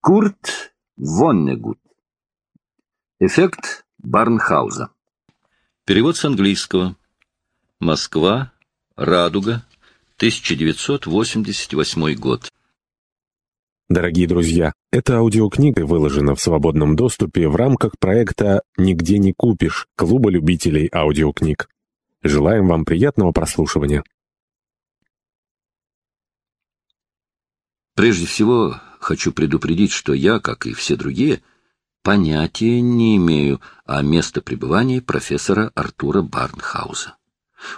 Курт Воннегут. Эффект Барнхауза. Перевод с английского. Москва. Радуга. 1988 год. Дорогие друзья, эта аудиокнига выложена в свободном доступе в рамках проекта «Нигде не купишь» Клуба любителей аудиокниг. Желаем вам приятного прослушивания. Прежде всего, хочу предупредить, что я, как и все другие, понятия не имею о местопребывании профессора Артура Барнхауза.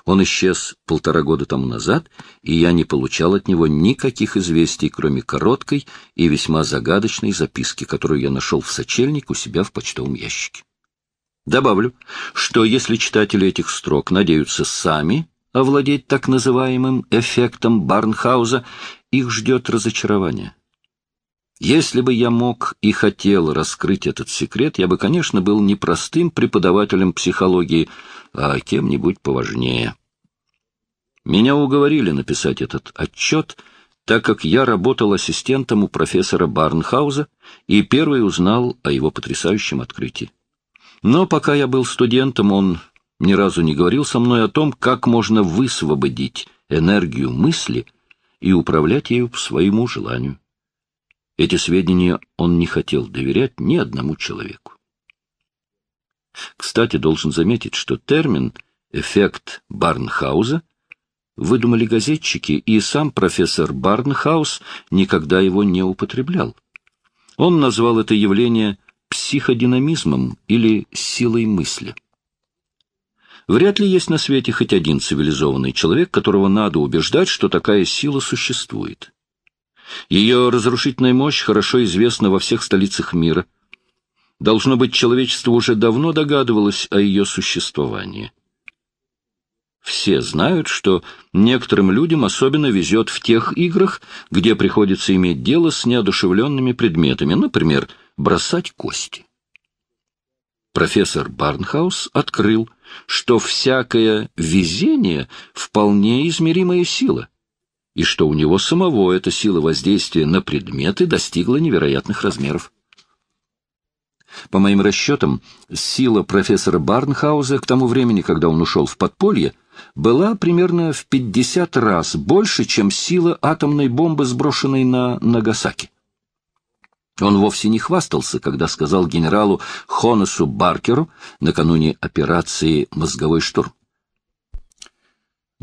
Он исчез полтора года тому назад, и я не получал от него никаких известий, кроме короткой и весьма загадочной записки, которую я нашел в сочельник у себя в почтовом ящике. Добавлю, что если читатели этих строк надеются сами овладеть так называемым эффектом Барнхауза, их ждет разочарование. Если бы я мог и хотел раскрыть этот секрет, я бы, конечно, был не простым преподавателем психологии, а кем-нибудь поважнее. Меня уговорили написать этот отчет, так как я работал ассистентом у профессора Барнхауза и первый узнал о его потрясающем открытии. Но пока я был студентом, он ни разу не говорил со мной о том, как можно высвободить энергию мысли и управлять ею по своему желанию. Эти сведения он не хотел доверять ни одному человеку. Кстати, должен заметить, что термин «эффект Барнхауза» выдумали газетчики, и сам профессор Барнхаус никогда его не употреблял. Он назвал это явление психодинамизмом или силой мысли. Вряд ли есть на свете хоть один цивилизованный человек, которого надо убеждать, что такая сила существует. Ее разрушительная мощь хорошо известна во всех столицах мира. Должно быть, человечество уже давно догадывалось о ее существовании. Все знают, что некоторым людям особенно везет в тех играх, где приходится иметь дело с неодушевленными предметами, например, бросать кости. Профессор Барнхаус открыл, что всякое везение — вполне измеримая сила, и что у него самого эта сила воздействия на предметы достигла невероятных размеров. По моим расчетам, сила профессора Барнхауза к тому времени, когда он ушел в подполье, была примерно в 50 раз больше, чем сила атомной бомбы, сброшенной на Нагасаки. Он вовсе не хвастался, когда сказал генералу Хонесу Баркеру накануне операции «Мозговой штурм».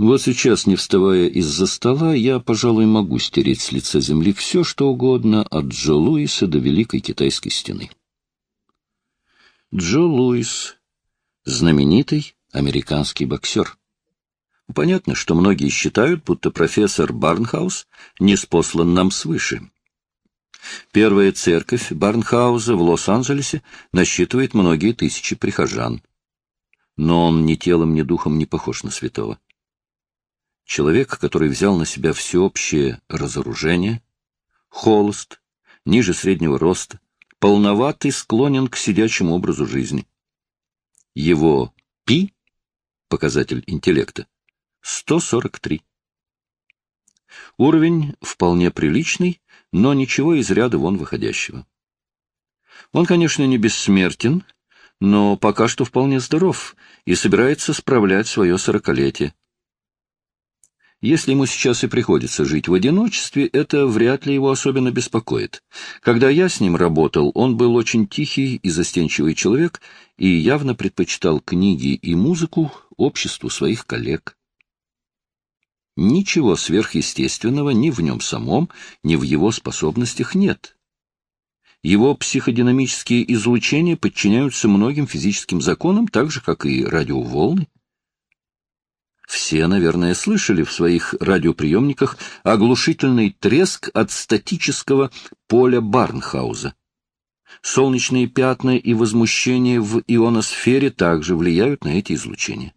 Вот сейчас, не вставая из-за стола, я, пожалуй, могу стереть с лица земли все, что угодно, от Джо Луиса до Великой Китайской стены. Джо Луис — знаменитый американский боксер. Понятно, что многие считают, будто профессор Барнхаус не спослан нам свыше. Первая церковь Барнхауза в Лос-Анджелесе насчитывает многие тысячи прихожан. Но он ни телом, ни духом не похож на святого. Человек, который взял на себя всеобщее разоружение, холост, ниже среднего роста, полноватый, склонен к сидячему образу жизни. Его пи, показатель интеллекта, 143. Уровень вполне приличный, но ничего из ряда вон выходящего. Он, конечно, не бессмертен, но пока что вполне здоров и собирается справлять свое сорокалетие. Если ему сейчас и приходится жить в одиночестве, это вряд ли его особенно беспокоит. Когда я с ним работал, он был очень тихий и застенчивый человек и явно предпочитал книги и музыку обществу своих коллег. Ничего сверхъестественного ни в нем самом, ни в его способностях нет. Его психодинамические излучения подчиняются многим физическим законам, так же, как и радиоволны. Все, наверное, слышали в своих радиоприемниках оглушительный треск от статического поля Барнхауза. Солнечные пятна и возмущение в ионосфере также влияют на эти излучения.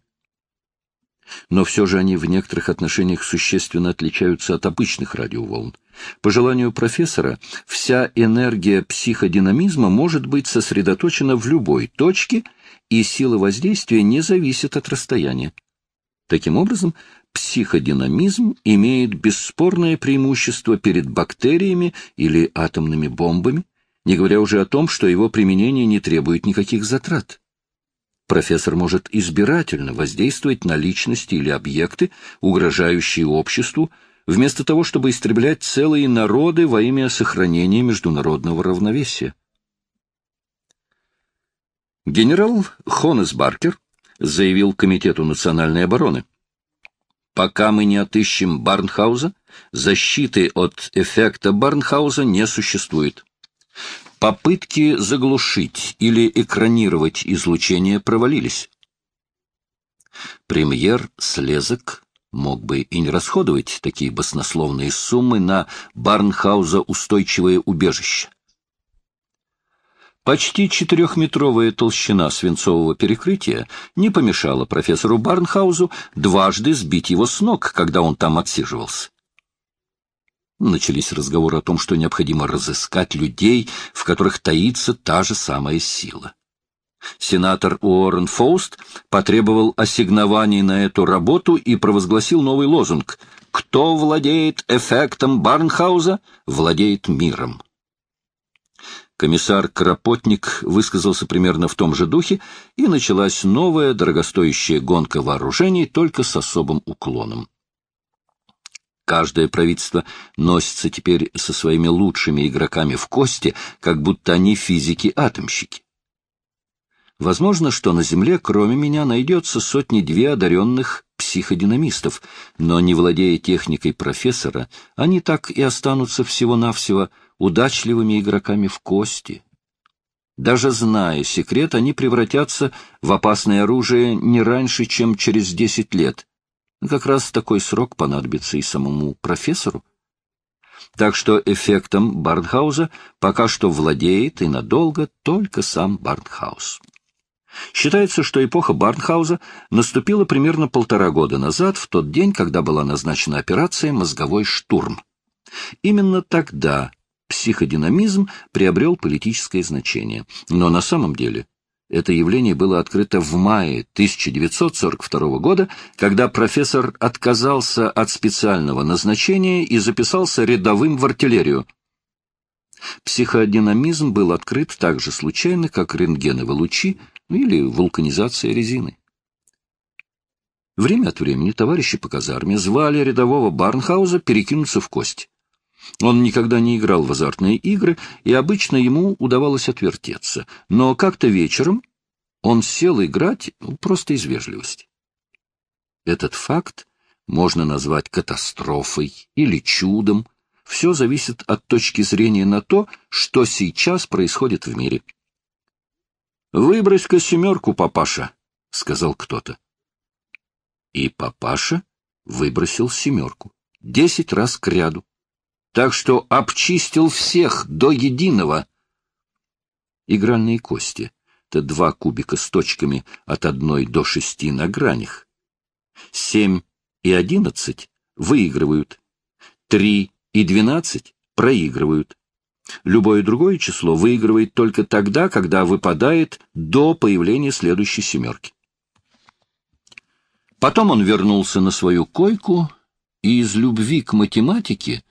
Но все же они в некоторых отношениях существенно отличаются от обычных радиоволн. По желанию профессора, вся энергия психодинамизма может быть сосредоточена в любой точке, и сила воздействия не зависит от расстояния. Таким образом, психодинамизм имеет бесспорное преимущество перед бактериями или атомными бомбами, не говоря уже о том, что его применение не требует никаких затрат. Профессор может избирательно воздействовать на личности или объекты, угрожающие обществу, вместо того, чтобы истреблять целые народы во имя сохранения международного равновесия. Генерал Хонес Баркер заявил Комитету национальной обороны, «Пока мы не отыщем Барнхауза, защиты от эффекта Барнхауза не существует. Попытки заглушить или экранировать излучение провалились. Премьер Слезок мог бы и не расходовать такие баснословные суммы на Барнхауза устойчивое убежище. Почти четырехметровая толщина свинцового перекрытия не помешала профессору Барнхаузу дважды сбить его с ног, когда он там отсиживался. Начались разговоры о том, что необходимо разыскать людей, в которых таится та же самая сила. Сенатор Уоррен Фоуст потребовал ассигнований на эту работу и провозгласил новый лозунг «Кто владеет эффектом Барнхауза, владеет миром». Комиссар Кропотник высказался примерно в том же духе, и началась новая дорогостоящая гонка вооружений, только с особым уклоном. Каждое правительство носится теперь со своими лучшими игроками в кости, как будто они физики-атомщики. Возможно, что на Земле, кроме меня, найдется сотни-две одаренных психодинамистов, но, не владея техникой профессора, они так и останутся всего-навсего удачливыми игроками в кости. Даже зная секрет, они превратятся в опасное оружие не раньше, чем через десять лет. Как раз такой срок понадобится и самому профессору. Так что эффектом Барнхауза пока что владеет и надолго только сам Барнхаус. Считается, что эпоха Барнхауза наступила примерно полтора года назад, в тот день, когда была назначена операция «Мозговой штурм». Именно тогда психодинамизм приобрел политическое значение. Но на самом деле это явление было открыто в мае 1942 года, когда профессор отказался от специального назначения и записался рядовым в артиллерию. Психодинамизм был открыт так же случайно, как рентгеновые лучи или вулканизация резины. Время от времени товарищи по казарме звали рядового Барнхауза перекинуться в кость. Он никогда не играл в азартные игры, и обычно ему удавалось отвертеться. Но как-то вечером он сел играть просто из вежливости. Этот факт можно назвать катастрофой или чудом. Все зависит от точки зрения на то, что сейчас происходит в мире. «Выбрось-ка семерку, папаша», — сказал кто-то. И папаша выбросил семерку. Десять раз к ряду так что обчистил всех до единого. Игральные кости — это два кубика с точками от одной до шести на гранях. Семь и одиннадцать выигрывают, три и двенадцать проигрывают. Любое другое число выигрывает только тогда, когда выпадает до появления следующей семерки. Потом он вернулся на свою койку и из любви к математике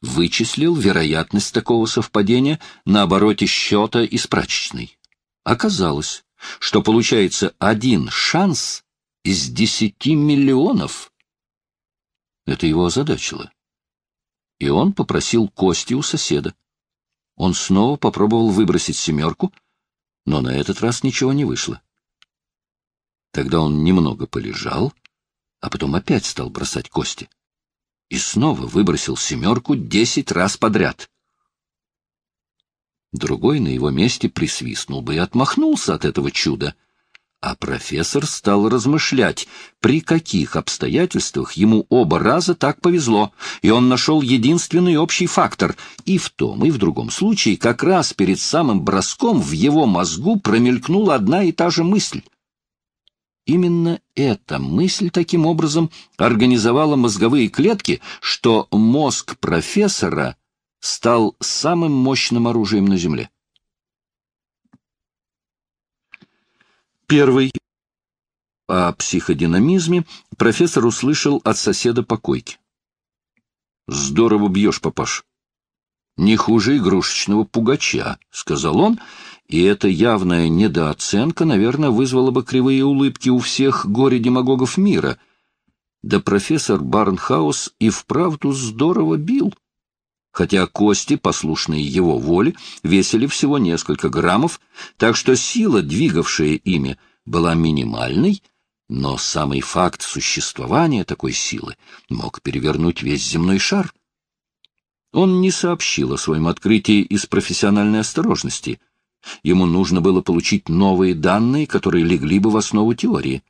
вычислил вероятность такого совпадения на обороте счета из прачечной. Оказалось, что получается один шанс из десяти миллионов. Это его озадачило. И он попросил кости у соседа. Он снова попробовал выбросить семерку, но на этот раз ничего не вышло. Тогда он немного полежал, а потом опять стал бросать кости и снова выбросил семерку десять раз подряд. Другой на его месте присвистнул бы и отмахнулся от этого чуда. А профессор стал размышлять, при каких обстоятельствах ему оба раза так повезло, и он нашел единственный общий фактор. И в том, и в другом случае как раз перед самым броском в его мозгу промелькнула одна и та же мысль. Именно эта мысль таким образом организовала мозговые клетки, что мозг профессора стал самым мощным оружием на Земле. Первый о психодинамизме профессор услышал от соседа по койке. «Здорово бьешь, папаш. Не хуже игрушечного пугача», — сказал он, и эта явная недооценка, наверное, вызвала бы кривые улыбки у всех горе-демагогов мира. Да профессор Барнхаус и вправду здорово бил хотя кости, послушные его воле, весили всего несколько граммов, так что сила, двигавшая ими, была минимальной, но самый факт существования такой силы мог перевернуть весь земной шар. Он не сообщил о своем открытии из профессиональной осторожности. Ему нужно было получить новые данные, которые легли бы в основу теории.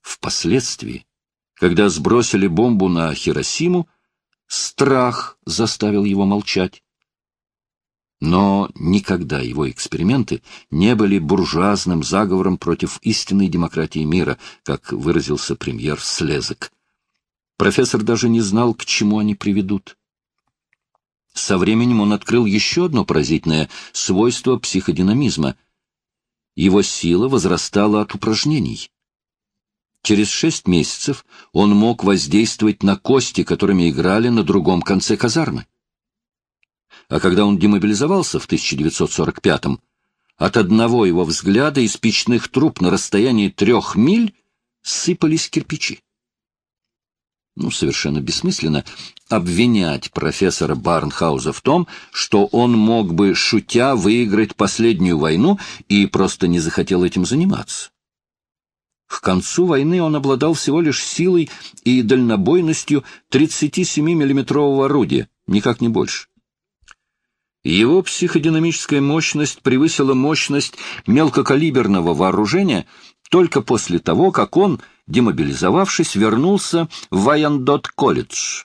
Впоследствии, когда сбросили бомбу на Хиросиму, Страх заставил его молчать. Но никогда его эксперименты не были буржуазным заговором против истинной демократии мира, как выразился премьер Слезок. Профессор даже не знал, к чему они приведут. Со временем он открыл еще одно поразительное свойство психодинамизма. Его сила возрастала от упражнений. Через шесть месяцев он мог воздействовать на кости, которыми играли на другом конце казармы. А когда он демобилизовался в 1945-м, от одного его взгляда из печных труб на расстоянии трех миль сыпались кирпичи. Ну, совершенно бессмысленно обвинять профессора Барнхауза в том, что он мог бы, шутя, выиграть последнюю войну и просто не захотел этим заниматься. К концу войны он обладал всего лишь силой и дальнобойностью 37 миллиметрового орудия, никак не больше. Его психодинамическая мощность превысила мощность мелкокалиберного вооружения только после того, как он, демобилизовавшись, вернулся в Вайандот-колледж.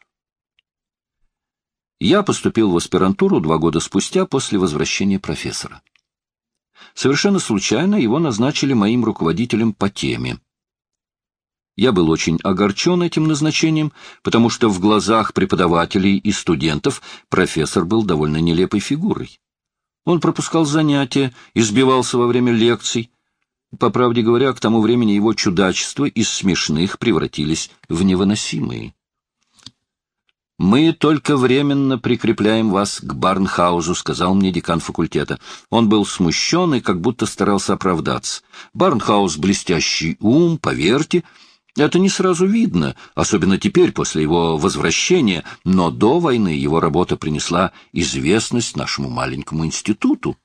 Я поступил в аспирантуру два года спустя после возвращения профессора. Совершенно случайно его назначили моим руководителем по теме. Я был очень огорчен этим назначением, потому что в глазах преподавателей и студентов профессор был довольно нелепой фигурой. Он пропускал занятия, избивался во время лекций. По правде говоря, к тому времени его чудачества из смешных превратились в невыносимые. «Мы только временно прикрепляем вас к Барнхаузу», — сказал мне декан факультета. Он был смущен и как будто старался оправдаться. «Барнхаус — блестящий ум, поверьте». Это не сразу видно, особенно теперь, после его возвращения, но до войны его работа принесла известность нашему маленькому институту.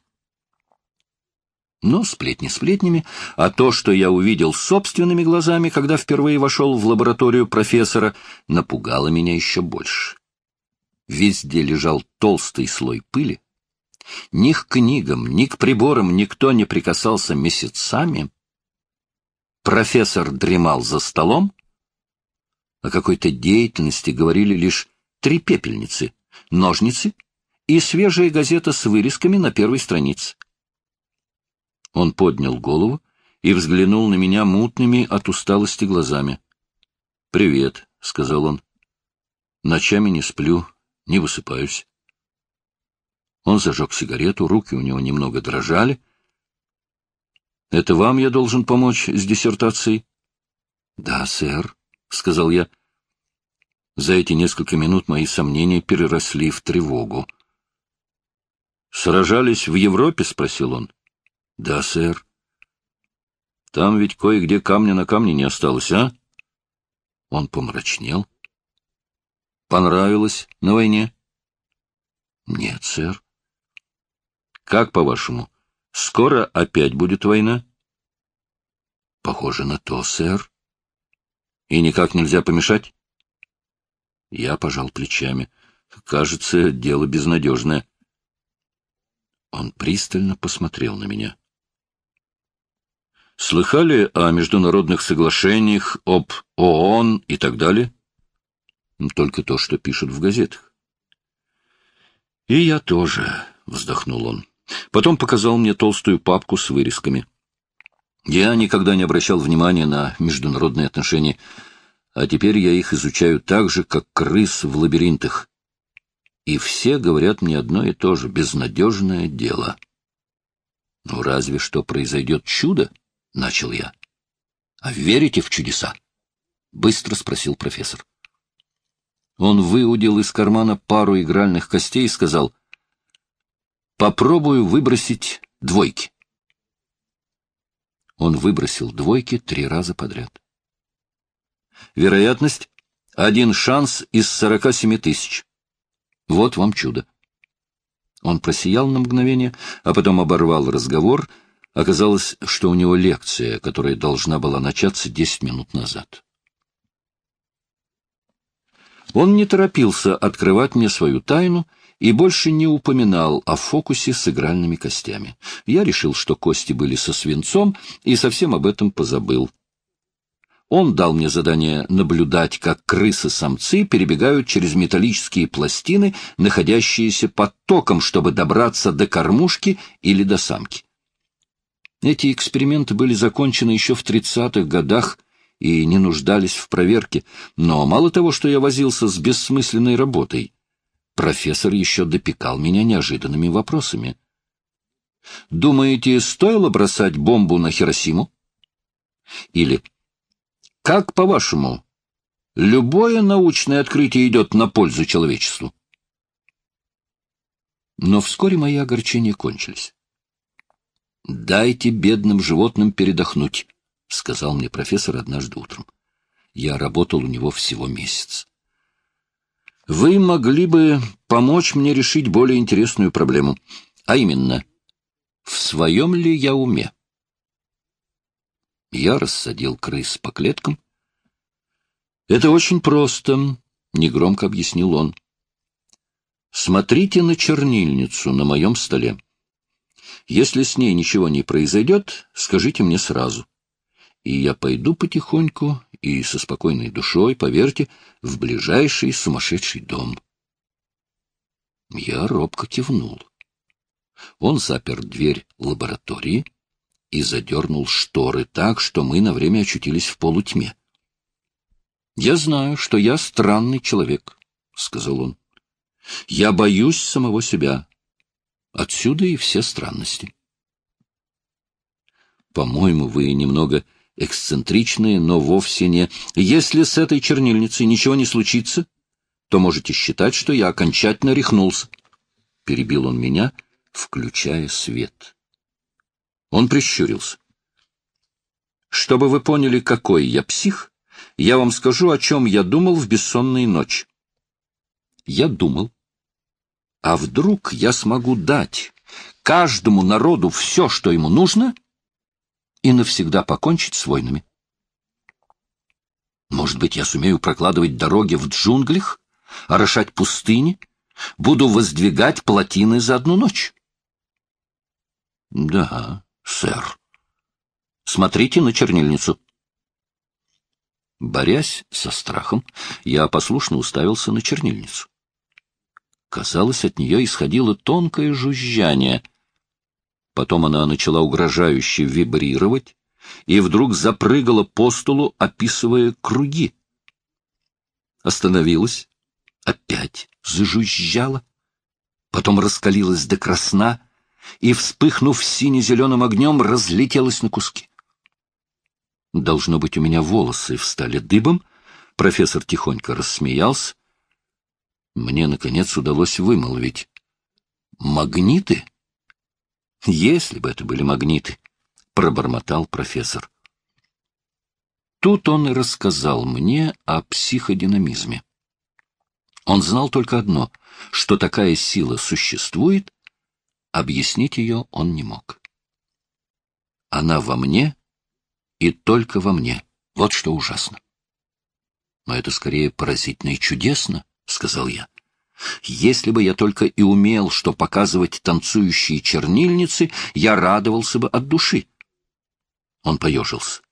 Но сплетни сплетнями, а то, что я увидел собственными глазами, когда впервые вошел в лабораторию профессора, напугало меня еще больше. Везде лежал толстый слой пыли. Ни к книгам, ни к приборам никто не прикасался месяцами. Профессор дремал за столом. О какой-то деятельности говорили лишь три пепельницы, ножницы и свежая газета с вырезками на первой странице. Он поднял голову и взглянул на меня мутными от усталости глазами. — Привет, — сказал он. — Ночами не сплю, не высыпаюсь. Он зажег сигарету, руки у него немного дрожали. — Это вам я должен помочь с диссертацией? — Да, сэр, — сказал я. За эти несколько минут мои сомнения переросли в тревогу. — Сражались в Европе? — спросил он. — Да, сэр. — Там ведь кое-где камня на камне не осталось, а? Он помрачнел. — Понравилось на войне? — Нет, сэр. — Как, по-вашему, скоро опять будет война? — Похоже на то, сэр. — И никак нельзя помешать? Я пожал плечами. Кажется, дело безнадежное. Он пристально посмотрел на меня. Слыхали о международных соглашениях, об ООН и так далее? Только то, что пишут в газетах. И я тоже, вздохнул он. Потом показал мне толстую папку с вырезками. Я никогда не обращал внимания на международные отношения, а теперь я их изучаю так же, как крыс в лабиринтах. И все говорят мне одно и то же — безнадежное дело. Ну, разве что произойдет чудо, — начал я. А верите в чудеса? — быстро спросил профессор. Он выудил из кармана пару игральных костей и сказал, «Попробую выбросить двойки». Он выбросил двойки три раза подряд. Вероятность — один шанс из сорока семи тысяч. Вот вам чудо. Он просиял на мгновение, а потом оборвал разговор. Оказалось, что у него лекция, которая должна была начаться десять минут назад. Он не торопился открывать мне свою тайну и больше не упоминал о фокусе с игральными костями. Я решил, что кости были со свинцом, и совсем об этом позабыл. Он дал мне задание наблюдать, как крысы-самцы перебегают через металлические пластины, находящиеся под током, чтобы добраться до кормушки или до самки. Эти эксперименты были закончены еще в 30-х годах и не нуждались в проверке, но мало того, что я возился с бессмысленной работой, профессор еще допекал меня неожиданными вопросами. «Думаете, стоило бросать бомбу на Хиросиму?» Или как, по-вашему, любое научное открытие идет на пользу человечеству? Но вскоре мои огорчения кончились. «Дайте бедным животным передохнуть», — сказал мне профессор однажды утром. Я работал у него всего месяц. «Вы могли бы помочь мне решить более интересную проблему, а именно, в своем ли я уме?» Я рассадил крыс по клеткам. «Это очень просто», — негромко объяснил он. «Смотрите на чернильницу на моем столе. Если с ней ничего не произойдет, скажите мне сразу. И я пойду потихоньку и со спокойной душой, поверьте, в ближайший сумасшедший дом». Я робко кивнул. Он запер дверь лаборатории, и задернул шторы так, что мы на время очутились в полутьме. — Я знаю, что я странный человек, — сказал он. — Я боюсь самого себя. Отсюда и все странности. — По-моему, вы немного эксцентричные, но вовсе не... Если с этой чернильницей ничего не случится, то можете считать, что я окончательно рехнулся. Перебил он меня, включая свет. Он прищурился. Чтобы вы поняли, какой я псих, я вам скажу, о чем я думал в бессонные ночи. Я думал, а вдруг я смогу дать каждому народу все, что ему нужно, и навсегда покончить с войнами? Может быть, я сумею прокладывать дороги в джунглях, орошать пустыни, буду воздвигать плотины за одну ночь? Да, сэр. Смотрите на чернильницу. Борясь со страхом, я послушно уставился на чернильницу. Казалось, от нее исходило тонкое жужжание. Потом она начала угрожающе вибрировать и вдруг запрыгала по столу, описывая круги. Остановилась, опять зажужжала, потом раскалилась до красна — и, вспыхнув сине-зеленым огнем, разлетелась на куски. Должно быть, у меня волосы встали дыбом. Профессор тихонько рассмеялся. Мне, наконец, удалось вымолвить. «Магниты?» «Если бы это были магниты», — пробормотал профессор. Тут он и рассказал мне о психодинамизме. Он знал только одно, что такая сила существует, Объяснить ее он не мог. Она во мне и только во мне. Вот что ужасно. Но это скорее поразительно и чудесно, — сказал я. Если бы я только и умел, что показывать танцующие чернильницы, я радовался бы от души. Он поежился.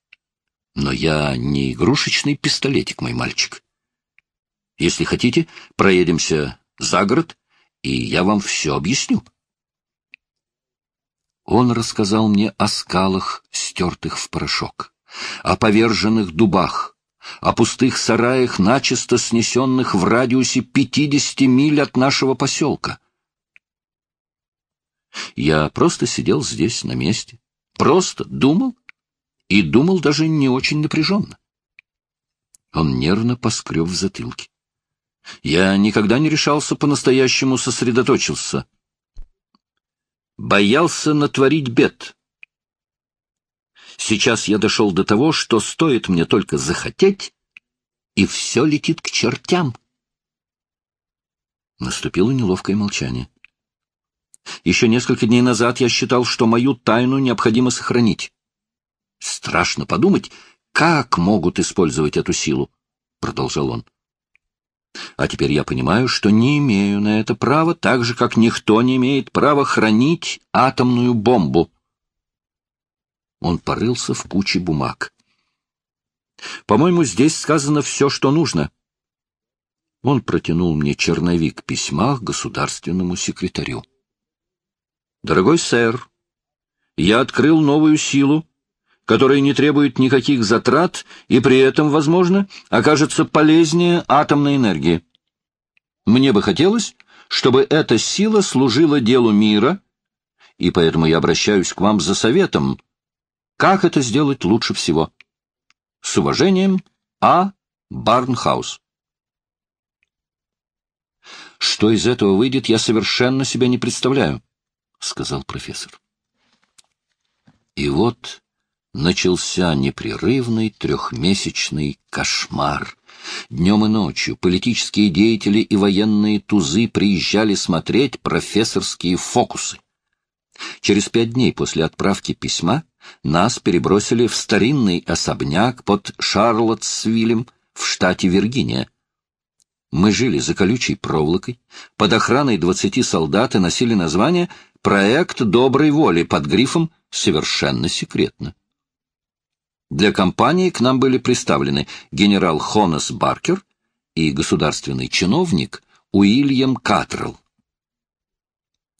Но я не игрушечный пистолетик, мой мальчик. Если хотите, проедемся за город, и я вам все объясню. Он рассказал мне о скалах, стертых в порошок, о поверженных дубах, о пустых сараях, начисто снесенных в радиусе пятидесяти миль от нашего поселка. Я просто сидел здесь, на месте, просто думал и думал даже не очень напряженно. Он нервно поскреб в затылке. Я никогда не решался по-настоящему сосредоточился. Боялся натворить бед. Сейчас я дошел до того, что стоит мне только захотеть, и все летит к чертям. Наступило неловкое молчание. Еще несколько дней назад я считал, что мою тайну необходимо сохранить. Страшно подумать, как могут использовать эту силу, — продолжал он. А теперь я понимаю, что не имею на это права, так же, как никто не имеет права хранить атомную бомбу. Он порылся в куче бумаг. По-моему, здесь сказано все, что нужно. Он протянул мне черновик письма к государственному секретарю. Дорогой сэр, я открыл новую силу, которая не требует никаких затрат и при этом, возможно, окажется полезнее атомной энергии. Мне бы хотелось, чтобы эта сила служила делу мира, и поэтому я обращаюсь к вам за советом, как это сделать лучше всего. С уважением, А. Барнхаус. Что из этого выйдет, я совершенно себя не представляю, — сказал профессор. И вот начался непрерывный трехмесячный кошмар. Днем и ночью политические деятели и военные тузы приезжали смотреть профессорские фокусы. Через пять дней после отправки письма нас перебросили в старинный особняк под Шарлоттсвиллем в штате Виргиния. Мы жили за колючей проволокой, под охраной двадцати солдат и носили название «Проект доброй воли» под грифом «Совершенно секретно». Для компании к нам были представлены генерал Хонас Баркер и государственный чиновник Уильям Катрелл.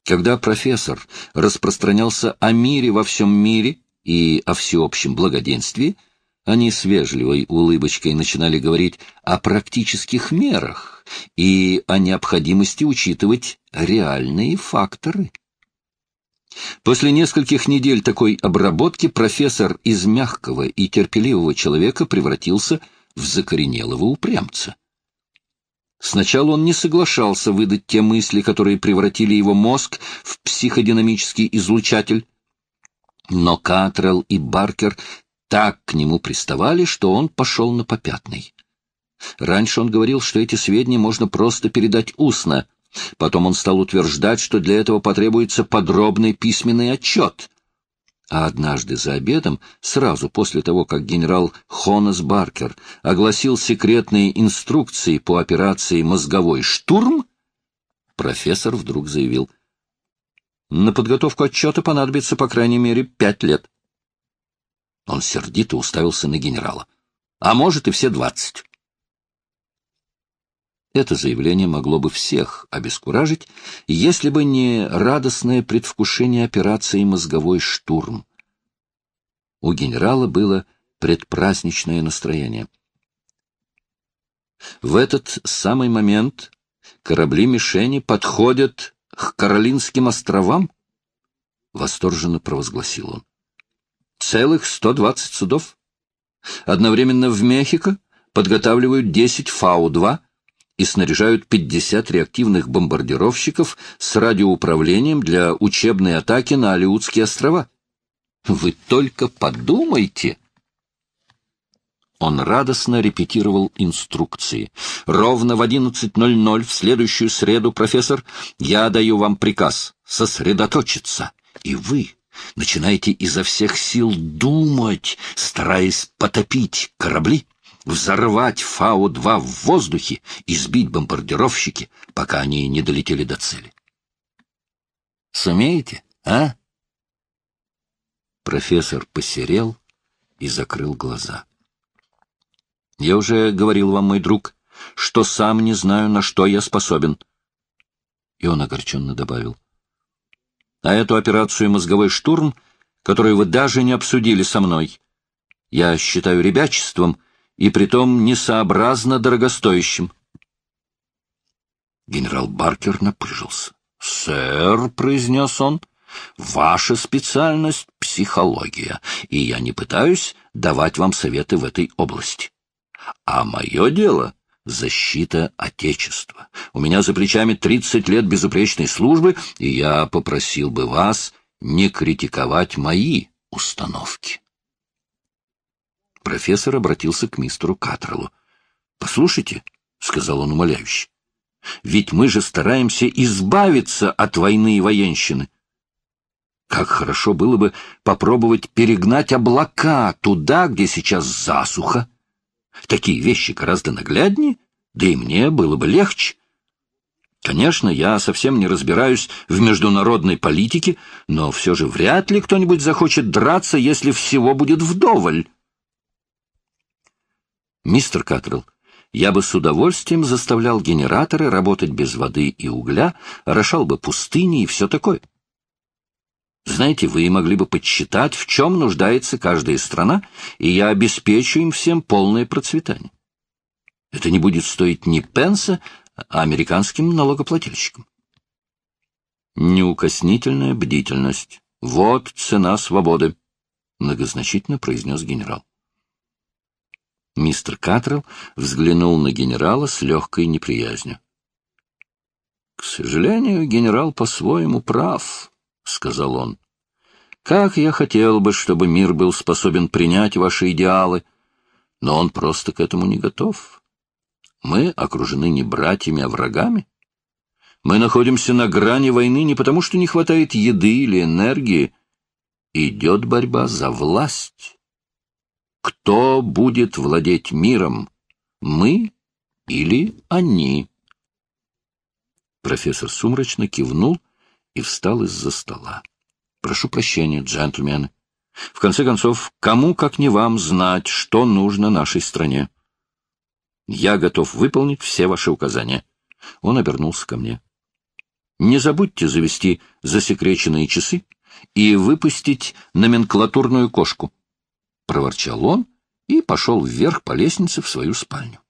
Когда профессор распространялся о мире во всем мире и о всеобщем благоденствии, они с вежливой улыбочкой начинали говорить о практических мерах и о необходимости учитывать реальные факторы. После нескольких недель такой обработки профессор из мягкого и терпеливого человека превратился в закоренелого упрямца. Сначала он не соглашался выдать те мысли, которые превратили его мозг в психодинамический излучатель. Но Катрелл и Баркер так к нему приставали, что он пошел на попятный. Раньше он говорил, что эти сведения можно просто передать устно — Потом он стал утверждать, что для этого потребуется подробный письменный отчет. А однажды за обедом, сразу после того, как генерал Хонас Баркер огласил секретные инструкции по операции «Мозговой штурм», профессор вдруг заявил, «На подготовку отчета понадобится по крайней мере пять лет». Он сердито уставился на генерала. «А может, и все двадцать». Это заявление могло бы всех обескуражить, если бы не радостное предвкушение операции «Мозговой штурм». У генерала было предпраздничное настроение. В этот самый момент корабли-мишени подходят к Каролинским островам, — восторженно провозгласил он. Целых 120 судов. Одновременно в Мехико подготавливают 10 Фау-2, и снаряжают 50 реактивных бомбардировщиков с радиоуправлением для учебной атаки на Алиутские острова. Вы только подумайте! Он радостно репетировал инструкции. «Ровно в 11.00 в следующую среду, профессор, я даю вам приказ сосредоточиться, и вы начинаете изо всех сил думать, стараясь потопить корабли, взорвать Фау-2 в воздухе и сбить бомбардировщики, пока они не долетели до цели. Сумеете, а? Профессор посерел и закрыл глаза. Я уже говорил вам, мой друг, что сам не знаю, на что я способен. И он огорченно добавил. А эту операцию «Мозговой штурм», которую вы даже не обсудили со мной, я считаю ребячеством — и притом несообразно дорогостоящим. Генерал Баркер напряжился. «Сэр», — произнес он, — «ваша специальность — психология». психология, и я не пытаюсь давать вам советы в этой области. А мое дело — защита Отечества. У меня за плечами 30 лет безупречной службы, и я попросил бы вас не критиковать мои установки. Профессор обратился к мистеру Катреллу. — Послушайте, — сказал он умоляюще, — ведь мы же стараемся избавиться от войны и военщины. Как хорошо было бы попробовать перегнать облака туда, где сейчас засуха. Такие вещи гораздо нагляднее, да и мне было бы легче. Конечно, я совсем не разбираюсь в международной политике, но все же вряд ли кто-нибудь захочет драться, если всего будет вдоволь. Мистер Каттрелл, я бы с удовольствием заставлял генераторы работать без воды и угля, орошал бы пустыни и все такое. Знаете, вы могли бы подсчитать, в чем нуждается каждая страна, и я обеспечу им всем полное процветание. Это не будет стоить ни пенса, американским налогоплательщикам. Неукоснительная бдительность. Вот цена свободы, многозначительно произнес генерал. Мистер Катрелл взглянул на генерала с легкой неприязнью. — К сожалению, генерал по-своему прав, — сказал он. — Как я хотел бы, чтобы мир был способен принять ваши идеалы, но он просто к этому не готов. Мы окружены не братьями, а врагами. Мы находимся на грани войны не потому, что не хватает еды или энергии. Идет борьба за власть. Кто будет владеть миром? Мы или они? Профессор сумрачно кивнул и встал из-за стола. Прошу прощения, джентльмены. В конце концов, кому, как не вам, знать, что нужно нашей стране? Я готов выполнить все ваши указания. Он обернулся ко мне. Не забудьте завести засекреченные часы и выпустить номенклатурную кошку. Проворчал он и пошел вверх по лестнице в свою спальню.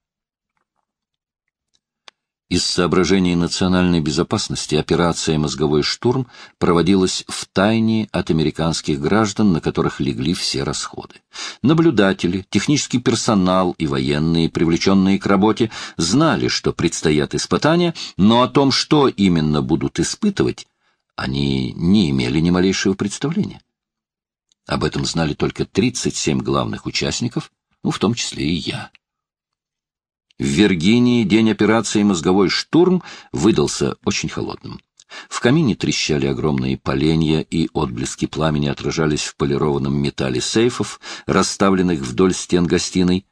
Из соображений национальной безопасности операция «Мозговой штурм» проводилась в тайне от американских граждан, на которых легли все расходы. Наблюдатели, технический персонал и военные, привлеченные к работе, знали, что предстоят испытания, но о том, что именно будут испытывать, они не имели ни малейшего представления. Об этом знали только 37 главных участников, ну, в том числе и я. В Виргинии день операции «Мозговой штурм» выдался очень холодным. В камине трещали огромные поленья, и отблески пламени отражались в полированном металле сейфов, расставленных вдоль стен гостиной.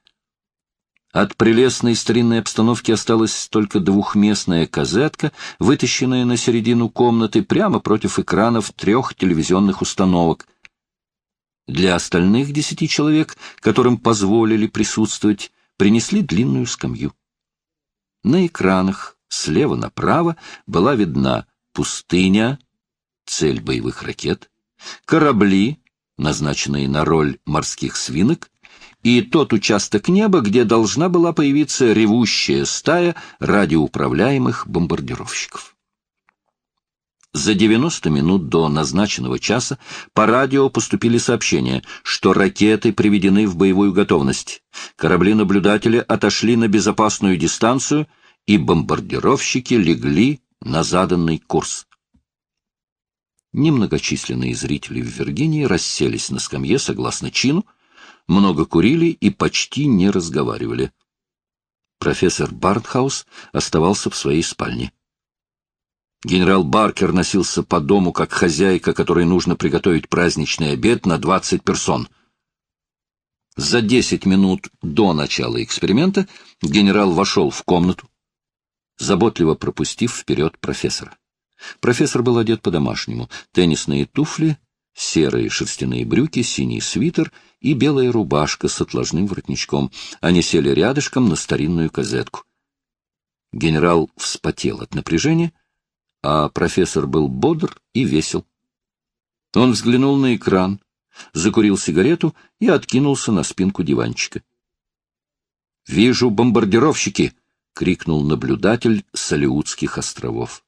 От прелестной старинной обстановки осталась только двухместная казетка, вытащенная на середину комнаты прямо против экранов трех телевизионных установок. Для остальных десяти человек, которым позволили присутствовать, принесли длинную скамью. На экранах слева направо была видна пустыня, цель боевых ракет, корабли, назначенные на роль морских свинок, и тот участок неба, где должна была появиться ревущая стая радиоуправляемых бомбардировщиков. За 90 минут до назначенного часа по радио поступили сообщения, что ракеты приведены в боевую готовность. Корабли-наблюдатели отошли на безопасную дистанцию, и бомбардировщики легли на заданный курс. Немногочисленные зрители в Виргинии расселись на скамье согласно чину, много курили и почти не разговаривали. Профессор Бартхаус оставался в своей спальне. Генерал Баркер носился по дому, как хозяйка, которой нужно приготовить праздничный обед на 20 персон. За 10 минут до начала эксперимента генерал вошел в комнату, заботливо пропустив вперед профессора. Профессор был одет по-домашнему. Теннисные туфли, серые шерстяные брюки, синий свитер и белая рубашка с отложным воротничком. Они сели рядышком на старинную казетку. Генерал вспотел от напряжения, а профессор был бодр и весел. Он взглянул на экран, закурил сигарету и откинулся на спинку диванчика. «Вижу бомбардировщики!» — крикнул наблюдатель с Алиутских островов.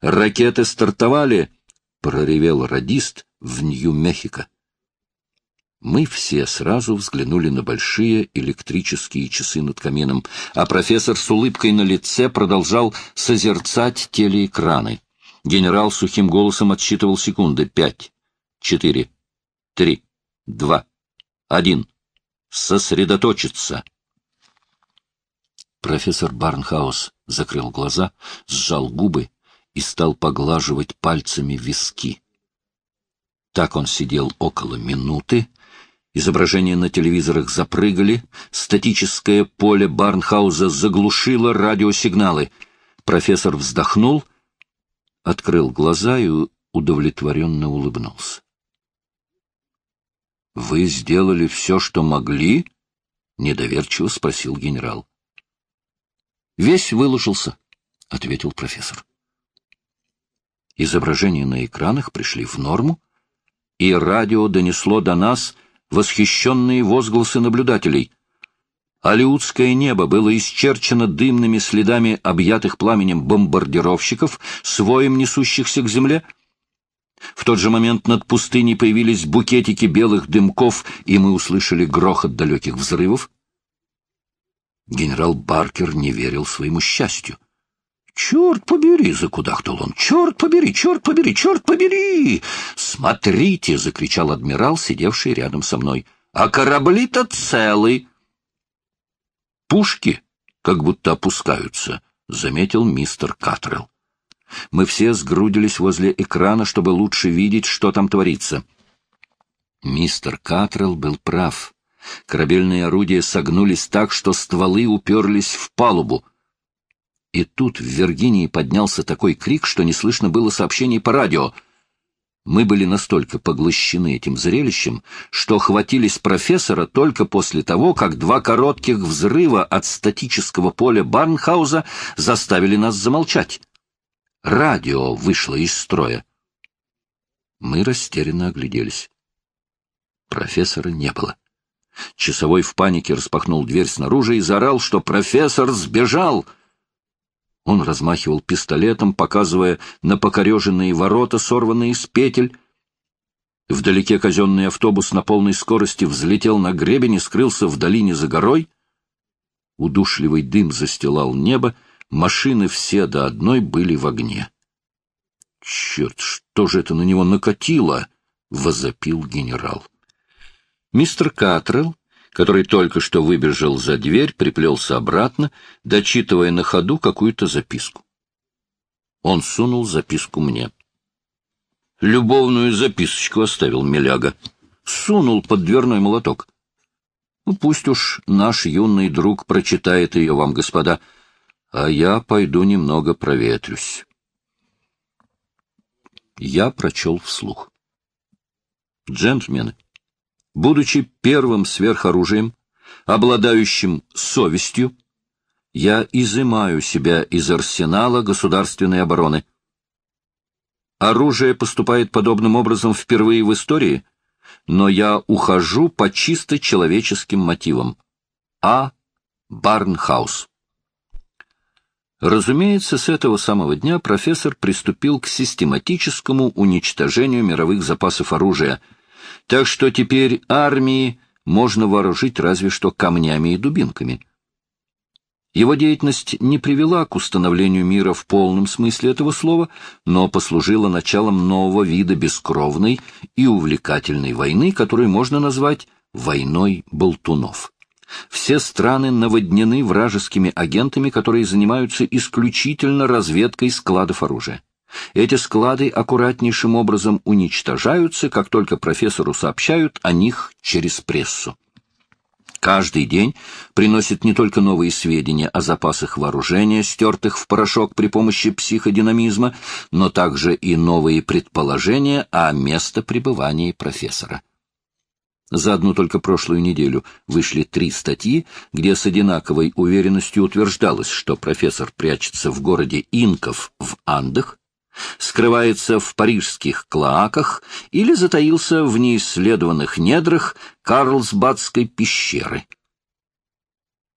«Ракеты стартовали!» — проревел радист в Нью-Мехико. Мы все сразу взглянули на большие электрические часы над камином, а профессор с улыбкой на лице продолжал созерцать телеэкраны. Генерал сухим голосом отсчитывал секунды. Пять, четыре, три, два, один. Сосредоточиться. Профессор Барнхаус закрыл глаза, сжал губы и стал поглаживать пальцами виски. Так он сидел около минуты, изображения на телевизорах запрыгали, статическое поле Барнхауза заглушило радиосигналы. Профессор вздохнул, открыл глаза и удовлетворенно улыбнулся. — Вы сделали все, что могли? — недоверчиво спросил генерал. — Весь выложился, — ответил профессор. Изображения на экранах пришли в норму, и радио донесло до нас восхищенные возгласы наблюдателей. Алиутское небо было исчерчено дымными следами объятых пламенем бомбардировщиков, своим несущихся к земле. В тот же момент над пустыней появились букетики белых дымков, и мы услышали грохот далеких взрывов. Генерал Баркер не верил своему счастью. «Черт побери!» — закудахтал он. «Черт побери! Черт побери! Черт побери!» «Смотрите!» — закричал адмирал, сидевший рядом со мной. «А корабли-то целы!» «Пушки как будто опускаются», — заметил мистер Катрелл. Мы все сгрудились возле экрана, чтобы лучше видеть, что там творится. Мистер Катрелл был прав. Корабельные орудия согнулись так, что стволы уперлись в палубу. И тут в Виргинии поднялся такой крик, что не слышно было сообщений по радио. Мы были настолько поглощены этим зрелищем, что хватились профессора только после того, как два коротких взрыва от статического поля Барнхауза заставили нас замолчать. Радио вышло из строя. Мы растерянно огляделись. Профессора не было. Часовой в панике распахнул дверь снаружи и заорал, что профессор сбежал — он размахивал пистолетом, показывая на покореженные ворота, сорванные с петель. Вдалеке казенный автобус на полной скорости взлетел на гребень и скрылся в долине за горой. Удушливый дым застилал небо, машины все до одной были в огне. «Черт, что же это на него накатило?» — возопил генерал. Мистер Катрелл который только что выбежал за дверь, приплелся обратно, дочитывая на ходу какую-то записку. Он сунул записку мне. Любовную записочку оставил Миляга. Сунул под дверной молоток. Ну, пусть уж наш юный друг прочитает ее вам, господа, а я пойду немного проветрюсь. Я прочел вслух. Джентльмены, Будучи первым сверхоружием, обладающим совестью, я изымаю себя из арсенала государственной обороны. Оружие поступает подобным образом впервые в истории, но я ухожу по чисто человеческим мотивам. А. Барнхаус. Разумеется, с этого самого дня профессор приступил к систематическому уничтожению мировых запасов оружия — так что теперь армии можно вооружить разве что камнями и дубинками. Его деятельность не привела к установлению мира в полном смысле этого слова, но послужила началом нового вида бескровной и увлекательной войны, которую можно назвать «войной болтунов». Все страны наводнены вражескими агентами, которые занимаются исключительно разведкой складов оружия. Эти склады аккуратнейшим образом уничтожаются, как только профессору сообщают о них через прессу. Каждый день приносит не только новые сведения о запасах вооружения, стертых в порошок при помощи психодинамизма, но также и новые предположения о местопребывании профессора. За одну только прошлую неделю вышли три статьи, где с одинаковой уверенностью утверждалось, что профессор прячется в городе Инков в Андах, скрывается в парижских клоаках или затаился в неисследованных недрах Карлсбадской пещеры.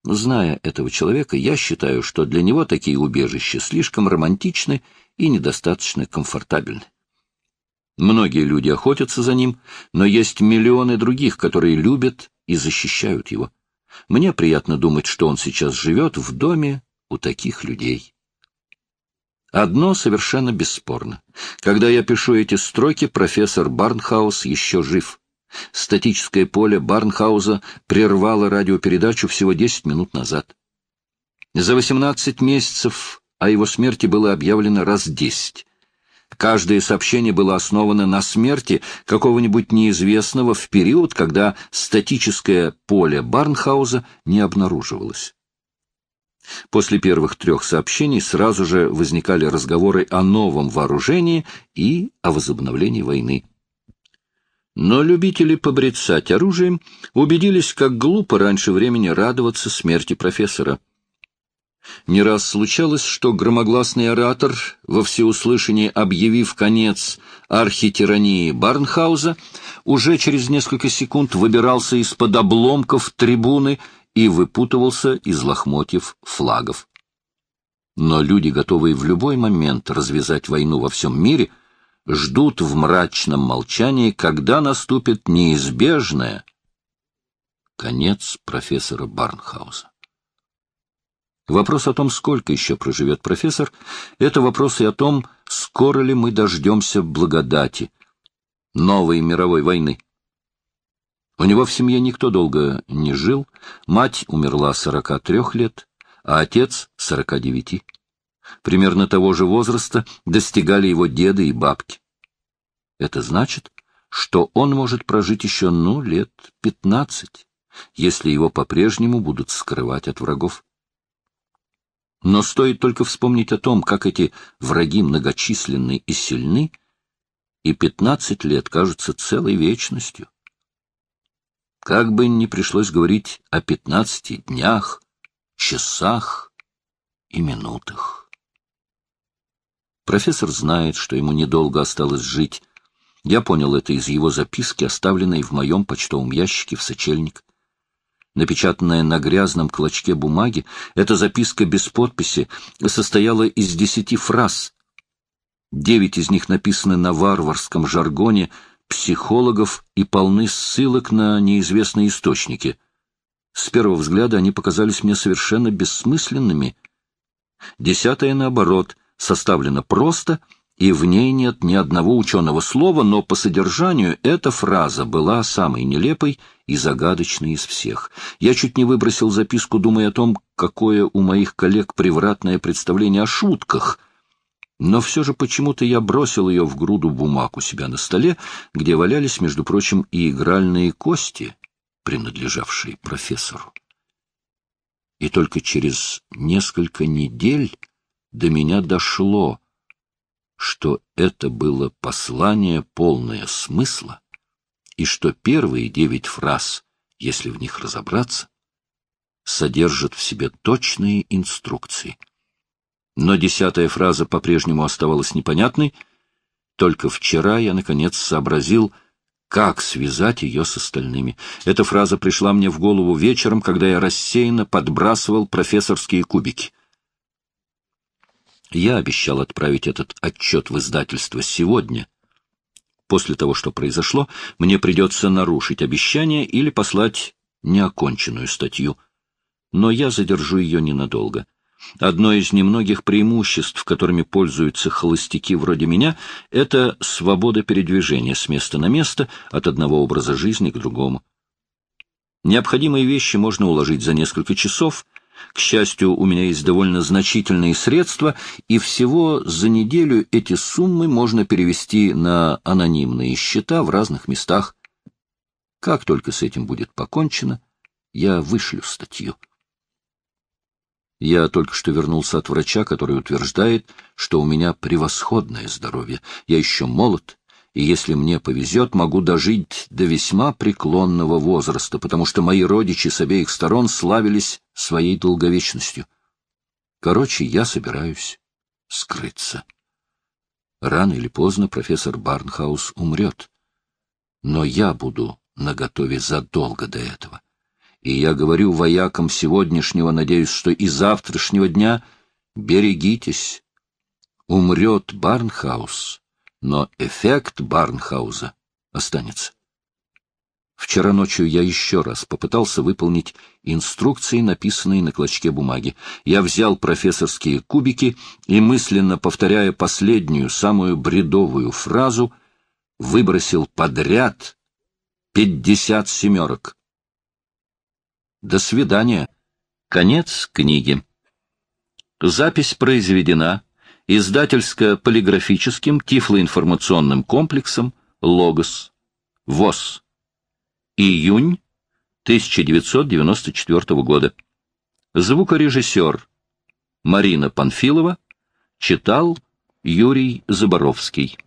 Зная этого человека, я считаю, что для него такие убежища слишком романтичны и недостаточно комфортабельны. Многие люди охотятся за ним, но есть миллионы других, которые любят и защищают его. Мне приятно думать, что он сейчас живет в доме у таких людей. Одно совершенно бесспорно. Когда я пишу эти строки, профессор Барнхаус еще жив. Статическое поле Барнхауза прервало радиопередачу всего 10 минут назад. За 18 месяцев о его смерти было объявлено раз 10. Каждое сообщение было основано на смерти какого-нибудь неизвестного в период, когда статическое поле Барнхауза не обнаруживалось. После первых трех сообщений сразу же возникали разговоры о новом вооружении и о возобновлении войны. Но любители побрецать оружием убедились, как глупо раньше времени радоваться смерти профессора. Не раз случалось, что громогласный оратор, во всеуслышание объявив конец архитирании Барнхауза, уже через несколько секунд выбирался из-под обломков трибуны и выпутывался из лохмотьев флагов. Но люди, готовые в любой момент развязать войну во всем мире, ждут в мрачном молчании, когда наступит неизбежное конец профессора Барнхауза. Вопрос о том, сколько еще проживет профессор, это вопрос и о том, скоро ли мы дождемся благодати, новой мировой войны. У него в семье никто долго не жил, мать умерла 43 лет, а отец — 49. Примерно того же возраста достигали его деды и бабки. Это значит, что он может прожить еще, ну, лет 15, если его по-прежнему будут скрывать от врагов. Но стоит только вспомнить о том, как эти враги многочисленны и сильны, и пятнадцать лет кажутся целой вечностью. Как бы ни пришлось говорить о пятнадцати днях, часах и минутах. Профессор знает, что ему недолго осталось жить. Я понял это из его записки, оставленной в моем почтовом ящике в сочельник. Напечатанная на грязном клочке бумаги, эта записка без подписи состояла из десяти фраз. Девять из них написаны на варварском жаргоне — психологов и полны ссылок на неизвестные источники. С первого взгляда они показались мне совершенно бессмысленными. Десятая, наоборот, составлена просто, и в ней нет ни одного ученого слова, но по содержанию эта фраза была самой нелепой и загадочной из всех. Я чуть не выбросил записку, думая о том, какое у моих коллег превратное представление о шутках — но все же почему-то я бросил ее в груду бумаг у себя на столе, где валялись, между прочим, и игральные кости, принадлежавшие профессору. И только через несколько недель до меня дошло, что это было послание полное смысла, и что первые девять фраз, если в них разобраться, содержат в себе точные инструкции — но десятая фраза по-прежнему оставалась непонятной. Только вчера я, наконец, сообразил, как связать ее с остальными. Эта фраза пришла мне в голову вечером, когда я рассеянно подбрасывал профессорские кубики. Я обещал отправить этот отчет в издательство сегодня. После того, что произошло, мне придется нарушить обещание или послать неоконченную статью. Но я задержу ее ненадолго. Одно из немногих преимуществ, которыми пользуются холостяки вроде меня, это свобода передвижения с места на место, от одного образа жизни к другому. Необходимые вещи можно уложить за несколько часов. К счастью, у меня есть довольно значительные средства, и всего за неделю эти суммы можно перевести на анонимные счета в разных местах. Как только с этим будет покончено, я вышлю статью. Я только что вернулся от врача, который утверждает, что у меня превосходное здоровье. Я еще молод, и если мне повезет, могу дожить до весьма преклонного возраста, потому что мои родичи с обеих сторон славились своей долговечностью. Короче, я собираюсь скрыться. Рано или поздно профессор Барнхаус умрет. Но я буду наготове задолго до этого. И я говорю воякам сегодняшнего, надеюсь, что и завтрашнего дня, берегитесь. Умрет Барнхаус, но эффект Барнхауза останется. Вчера ночью я еще раз попытался выполнить инструкции, написанные на клочке бумаги. Я взял профессорские кубики и, мысленно повторяя последнюю, самую бредовую фразу, выбросил подряд пятьдесят семерок. До свидания. Конец книги. Запись произведена издательско-полиграфическим тифлоинформационным комплексом «Логос». ВОЗ. Июнь 1994 года. Звукорежиссер Марина Панфилова читал Юрий Заборовский.